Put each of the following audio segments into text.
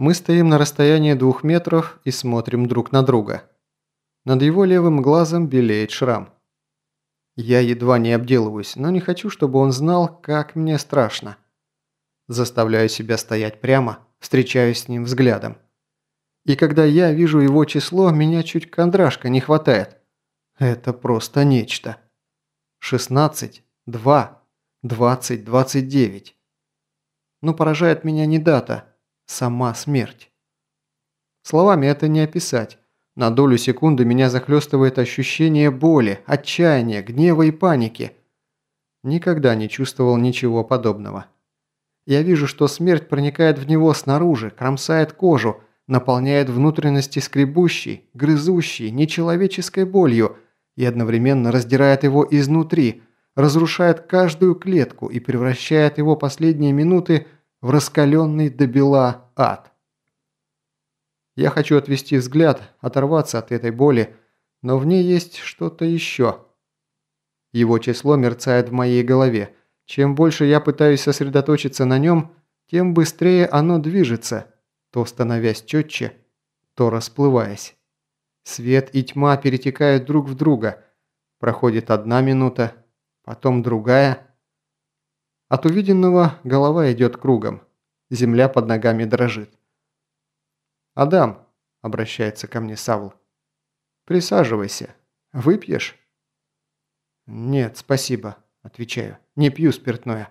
Мы стоим на расстоянии двух метров и смотрим друг на друга. Над его левым глазом белеет шрам. Я едва не обделываюсь, но не хочу, чтобы он знал, как мне страшно. Заставляю себя стоять прямо, встречаюсь с ним взглядом. И когда я вижу его число, меня чуть кондрашка не хватает. Это просто нечто. 16, 2, 20, 29. Но поражает меня не дата, сама смерть. Словами это не описать. На долю секунды меня захлестывает ощущение боли, отчаяния, гнева и паники. Никогда не чувствовал ничего подобного. Я вижу, что смерть проникает в него снаружи, кромсает кожу, наполняет внутренности скребущей, грызущей, нечеловеческой болью и одновременно раздирает его изнутри, разрушает каждую клетку и превращает его последние минуты в раскаленный до бела ад. Я хочу отвести взгляд, оторваться от этой боли, но в ней есть что-то еще. Его число мерцает в моей голове. Чем больше я пытаюсь сосредоточиться на нем, тем быстрее оно движется, то становясь четче, то расплываясь. Свет и тьма перетекают друг в друга. Проходит одна минута, потом другая. От увиденного голова идет кругом. Земля под ногами дрожит. «Адам», – обращается ко мне Савл, – «присаживайся. Выпьешь?» «Нет, спасибо», – отвечаю. «Не пью спиртное».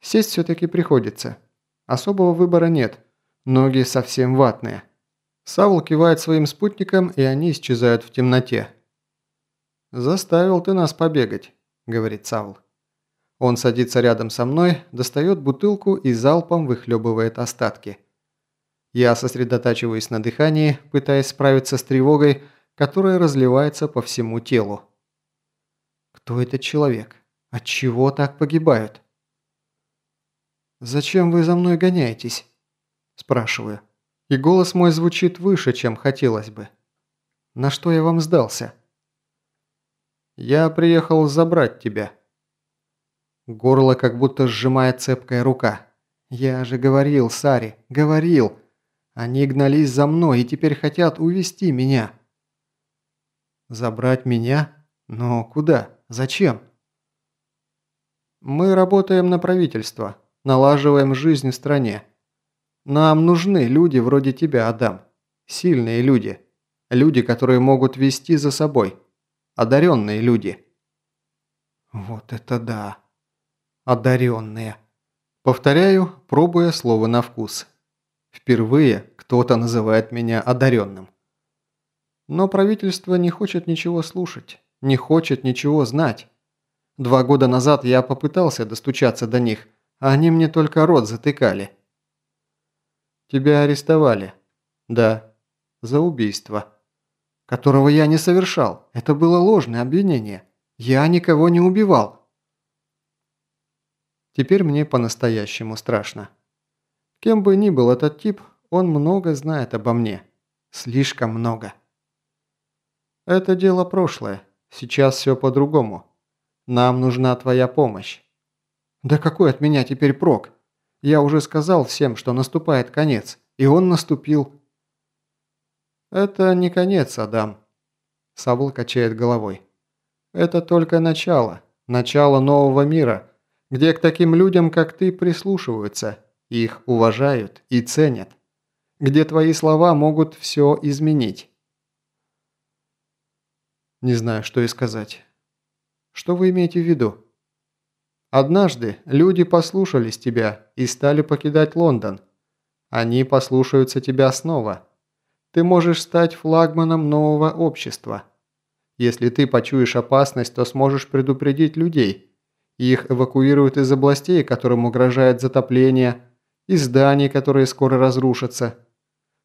Сесть все-таки приходится. Особого выбора нет. Ноги совсем ватные. Савл кивает своим спутникам, и они исчезают в темноте. «Заставил ты нас побегать», – говорит Савл. Он садится рядом со мной, достает бутылку и залпом выхлебывает остатки. Я сосредотачиваюсь на дыхании, пытаясь справиться с тревогой, которая разливается по всему телу. Кто этот человек? От чего так погибают? «Зачем вы за мной гоняетесь?» – спрашиваю. И голос мой звучит выше, чем хотелось бы. «На что я вам сдался?» «Я приехал забрать тебя». Горло как будто сжимает цепкая рука. «Я же говорил, Сари, говорил!» Они гнались за мной и теперь хотят увести меня. Забрать меня? Но куда? Зачем? Мы работаем на правительство, налаживаем жизнь в стране. Нам нужны люди вроде тебя, Адам. Сильные люди. Люди, которые могут вести за собой. Одаренные люди. Вот это да. Одаренные. Повторяю, пробуя слово на вкус. Впервые кто-то называет меня одаренным. Но правительство не хочет ничего слушать, не хочет ничего знать. Два года назад я попытался достучаться до них, а они мне только рот затыкали. Тебя арестовали. Да, за убийство. Которого я не совершал. Это было ложное обвинение. Я никого не убивал. Теперь мне по-настоящему страшно. Кем бы ни был этот тип, он много знает обо мне. Слишком много. Это дело прошлое. Сейчас все по-другому. Нам нужна твоя помощь. Да какой от меня теперь прок? Я уже сказал всем, что наступает конец. И он наступил. Это не конец, Адам. Сабл качает головой. Это только начало. Начало нового мира, где к таким людям, как ты, прислушиваются их уважают и ценят. Где твои слова могут все изменить. Не знаю, что и сказать. Что вы имеете в виду? Однажды люди послушались тебя и стали покидать Лондон. Они послушаются тебя снова. Ты можешь стать флагманом нового общества. Если ты почуешь опасность, то сможешь предупредить людей. Их эвакуируют из областей, которым угрожает затопление, и зданий, которые скоро разрушатся.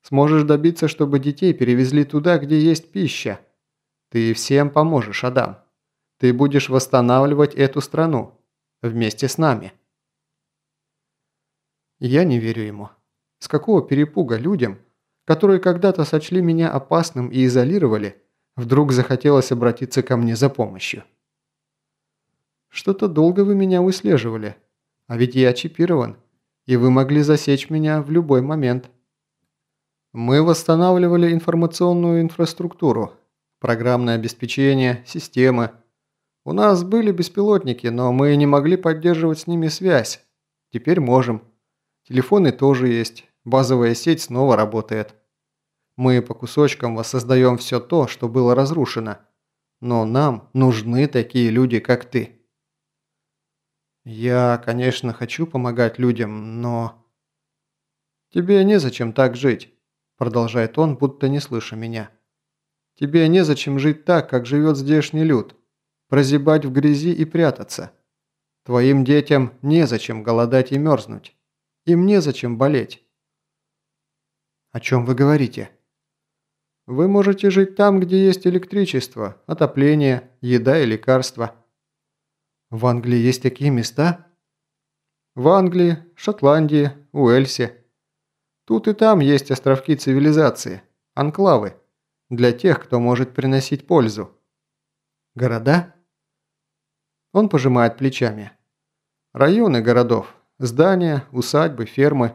Сможешь добиться, чтобы детей перевезли туда, где есть пища. Ты всем поможешь, Адам. Ты будешь восстанавливать эту страну. Вместе с нами. Я не верю ему. С какого перепуга людям, которые когда-то сочли меня опасным и изолировали, вдруг захотелось обратиться ко мне за помощью? Что-то долго вы меня выслеживали. А ведь я чипирован. и вы могли засечь меня в любой момент. Мы восстанавливали информационную инфраструктуру, программное обеспечение, системы. У нас были беспилотники, но мы не могли поддерживать с ними связь. Теперь можем. Телефоны тоже есть, базовая сеть снова работает. Мы по кусочкам воссоздаем все то, что было разрушено. Но нам нужны такие люди, как ты. Я, конечно, хочу помогать людям, но... Тебе незачем так жить, продолжает он, будто не слыша меня. Тебе незачем жить так, как живет здешний люд. Прозябать в грязи и прятаться. Твоим детям незачем голодать и мерзнуть. Им незачем болеть. О чем вы говорите? Вы можете жить там, где есть электричество, отопление, еда и лекарства. В Англии есть такие места? В Англии, Шотландии, Уэльсе. Тут и там есть островки цивилизации, анклавы, для тех, кто может приносить пользу. Города? Он пожимает плечами. Районы городов, здания, усадьбы, фермы,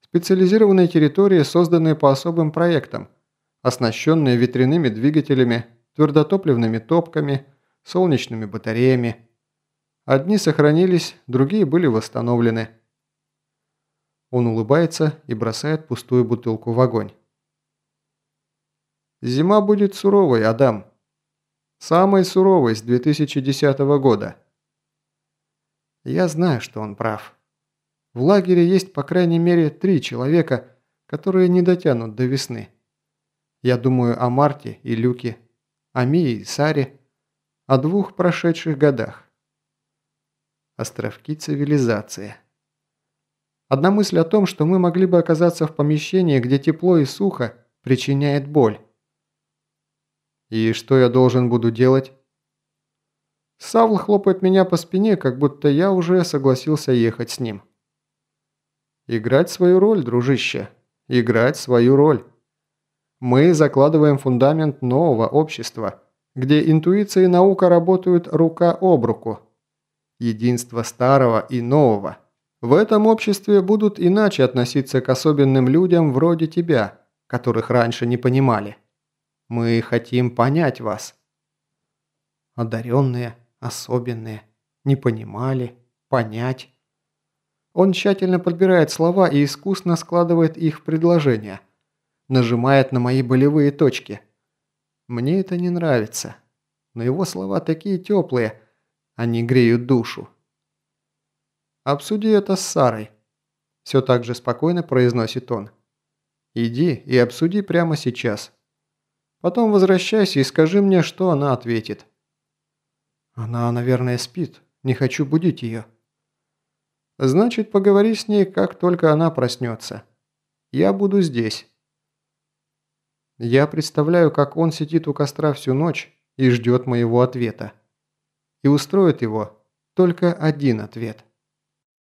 специализированные территории, созданные по особым проектам – оснащенные ветряными двигателями, твердотопливными топками, солнечными батареями. Одни сохранились, другие были восстановлены. Он улыбается и бросает пустую бутылку в огонь. Зима будет суровой, Адам. Самой суровой с 2010 года. Я знаю, что он прав. В лагере есть по крайней мере три человека, которые не дотянут до весны. Я думаю о Марте и Люке, о Мии и Саре, о двух прошедших годах. Островки цивилизации. Одна мысль о том, что мы могли бы оказаться в помещении, где тепло и сухо, причиняет боль. И что я должен буду делать? Савл хлопает меня по спине, как будто я уже согласился ехать с ним. Играть свою роль, дружище. Играть свою роль. Мы закладываем фундамент нового общества, где интуиция и наука работают рука об руку. Единство старого и нового. В этом обществе будут иначе относиться к особенным людям вроде тебя, которых раньше не понимали. Мы хотим понять вас. Одаренные, особенные, не понимали, понять. Он тщательно подбирает слова и искусно складывает их в предложения – нажимает на мои болевые точки. Мне это не нравится, но его слова такие теплые, они греют душу. «Обсуди это с Сарой», – все так же спокойно произносит он. «Иди и обсуди прямо сейчас. Потом возвращайся и скажи мне, что она ответит». «Она, наверное, спит. Не хочу будить ее». «Значит, поговори с ней, как только она проснется. Я буду здесь». Я представляю, как он сидит у костра всю ночь и ждет моего ответа. И устроит его только один ответ –